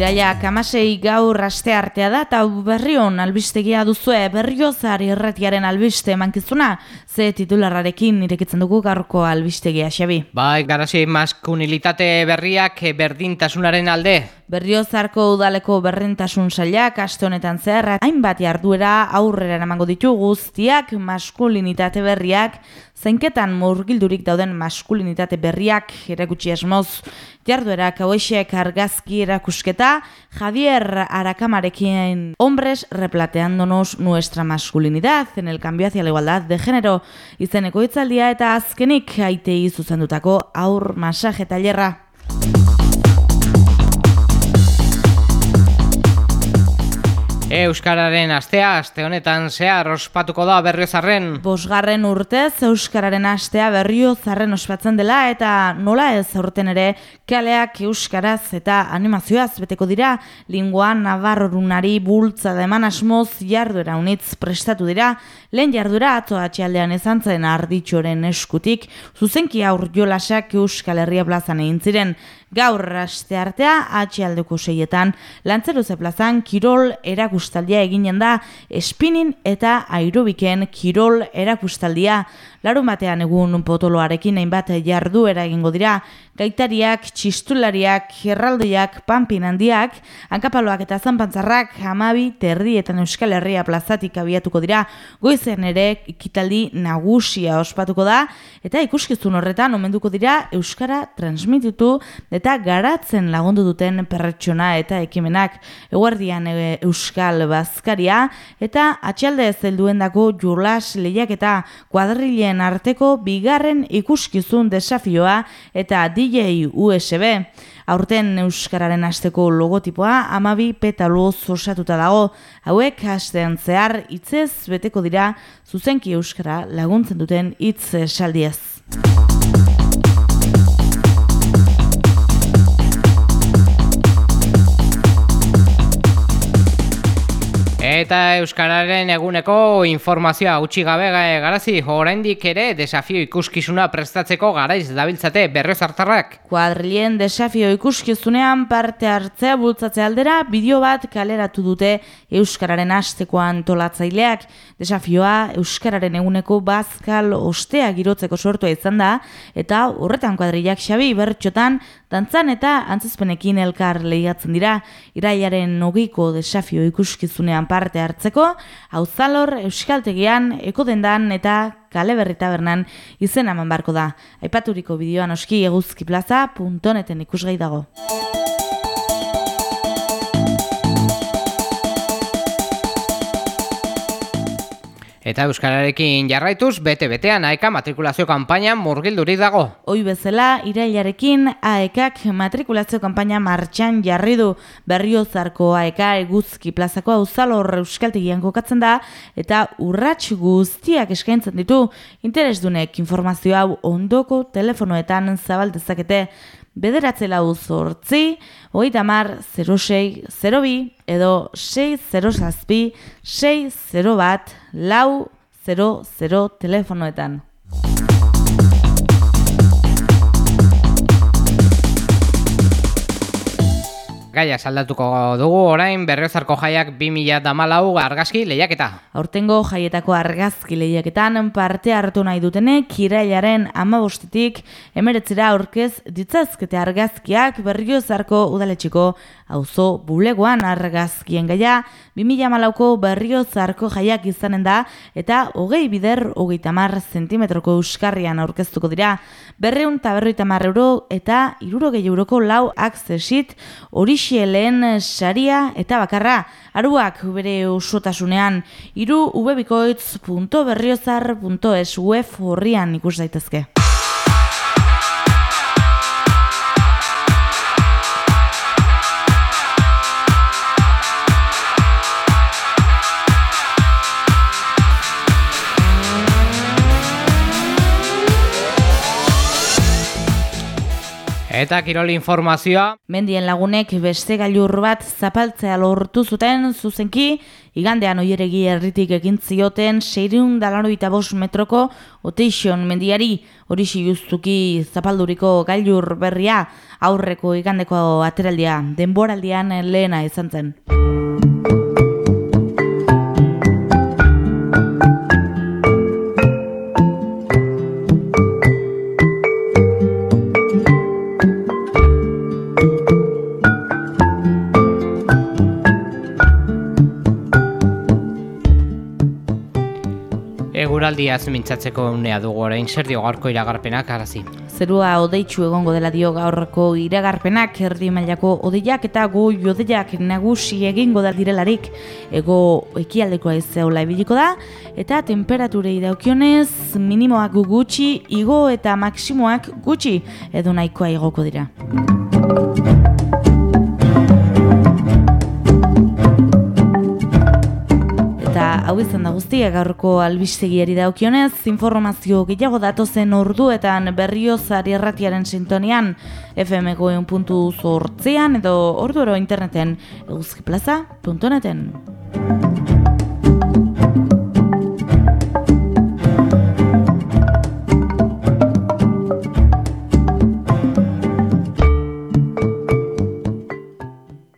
Iraia kamasei gaur aste artea da eta berrion albistegia duzue berriozar irretiaren albiste mankizuna ze titularrarekin irekitzen dugu gaurko albistegia xabi. Bai, garasi maskunilitate berriak berdintasunaren alde. Berriozarko udaleko berdintasun sailak aste honetan zehar hainbat jarduera aurrera eramango ditu guztiak maskulinitate berriak Zainketan murgildurik dauden maskulinitate berriak erakutsi esmoz, jarduerak hauexek argazki erakusketa, Javier Arakamarekin hombres replateándonos nuestra masculinidad en el cambio hacia la igualdad de género, izeneko itzaldia eta azkenik aitei zuzendutako aur masaje talerra. Euskararen astea, aste honetan zehar ospatuko da berriozarren. Bosgarren urtez Euskararen astea berriozarren ospatzen dela eta nola ez aurten ere kaleak Euskaraz eta animazioaz beteko dira. Linguan navarrorunari bultza da eman asmoz jarduera unitz prestatu dira. Lehen jarduera ato atxaldean ezan zen arditxoren eskutik. Zuzenki aur jolasak Euskal Herria plazan egin ziren Gaur raste artea atxialdeko seietan lantzeruze plazan kirol erakustaldia eginen da espinin eta airobiken kirol erakustaldia. Larun batean egun potoloarekin hainbat jarduera egingo dira, gaitariak, txistulariak, herraldoiak, panpin handiak, hankapaloak eta zanpantzarrak hamabi terrietan Euskal Herria plazatik abiatuko dira, goizen ere ikitaldi nagusia ospatuko da, eta ikuskizun horretan omenduko dira Euskara transmititu eta garatzen lagundu duten perretxona eta ekimenak. Eguardian e, Euskal Bazkaria, eta atxalde zelduen dako jurlas lehiak eta kuadrilen arteko bigarren ikuskizun desafioa eta DJ USB. Aurten Euskararen asteko logotipoa amabi petalu osatuta dago. Hauek hastean zehar hitzez beteko dira zuzenki Euskara laguntzen duten hitz saldiez. Eta Euskararen eguneko informazioa utxi gabe garazi, oraindik ere desafio ikuskizuna prestatzeko garaiz dabiltzate berrez hartarrak. Kuadrilien desafio ikuskizunean parte hartzea bultzatze aldera, bideo bat kaleratu dute Euskararen asteko antolatzaileak. Desafioa Euskararen eguneko bazkal ostea girotzeko sortua izan da, eta horretan kuadrilak xabi bertxotan, dantzan eta antzezpenekin elkar lehiatzen dira, iraiaren nogiko desafio ikuskizunean parte hartzeko, auzalor euskaltegian, ekodendan eta kale berri tabernan izen eman barko da. Aipaturiko bideoan oski eguzkiplaza.neten ikusgai dago. Eta Euskararekin jarraituz, bete-betean AEK matrikulazio kanpaina murgilduri dago. Hoi bezala, irailarekin AEKak matrikulazio kanpaina martxan jarri du. Berriozarko AEK eguzki plazako auzalor euskaltegian kokatzen da, eta urrats guztiak eskaintzen ditu, interesdunek informazio hau ondoko telefonoetan zabaldezakete, bederatze lau zortzi, hoi damar 06, 02, edo 6, 0 zazpi, 6, 0 bat, lau, 0, 0 telefonoetan. Gaia saldatuko dugu orain berriozarko jaiak 2000 damalau argazki lehiaketa. Aurtengo jaietako argazki lehiaketan parte hartu nahi dutene kirailaren amabostetik emeretzera aurkez ditzazkete argazkiak berriozarko udaletxiko auzo bulegoan argazkien gaia 2000 malauko berriozarko jaiak izanen da eta hogei bider hogei tamar zentimetroko euskarrian aurkeztuko dira. Berreun eta berroi tamar euro eta iruro gehi euroko lau akzesit hori lehen saria eta bakarra. Aruak bere osotasunean iru ubebikoitz.berriozar.es web horrian ikus daitezke. Eta kirol informazioa. Mendien lagunek beste gailur bat zapaltzea lortu zuten zuzenki, igandean oieregi erritik egin zioten seireun dalaroita bos metroko oteixon mendiari horixi justuki zapalduriko gailur berria aurreko igandeko ateraldia denboraldian lehena izan zen. Eguraldia mintzatzeko unea dugu orain. Zer dio gaurko iragarpenak arazi. Zerua odeitsu egongo dela dio gaurko iragarpenak. Erdi mailako odeiak eta goi odeiak nagusi egingo da direlarik. Ego ekialdeko aizeola ebiliko da. Eta temperaturei daukionez minimoak gutxi igo eta maksimoak gutxi. Edo nahikoa igoko dira. Izan da guztia gaurko albistegiari daukionez, informazio gehiago datozen orduetan berriozari erratiaren sintonian fmgoen puntu zortzean edo orduero interneten eguzkiplaza.neten.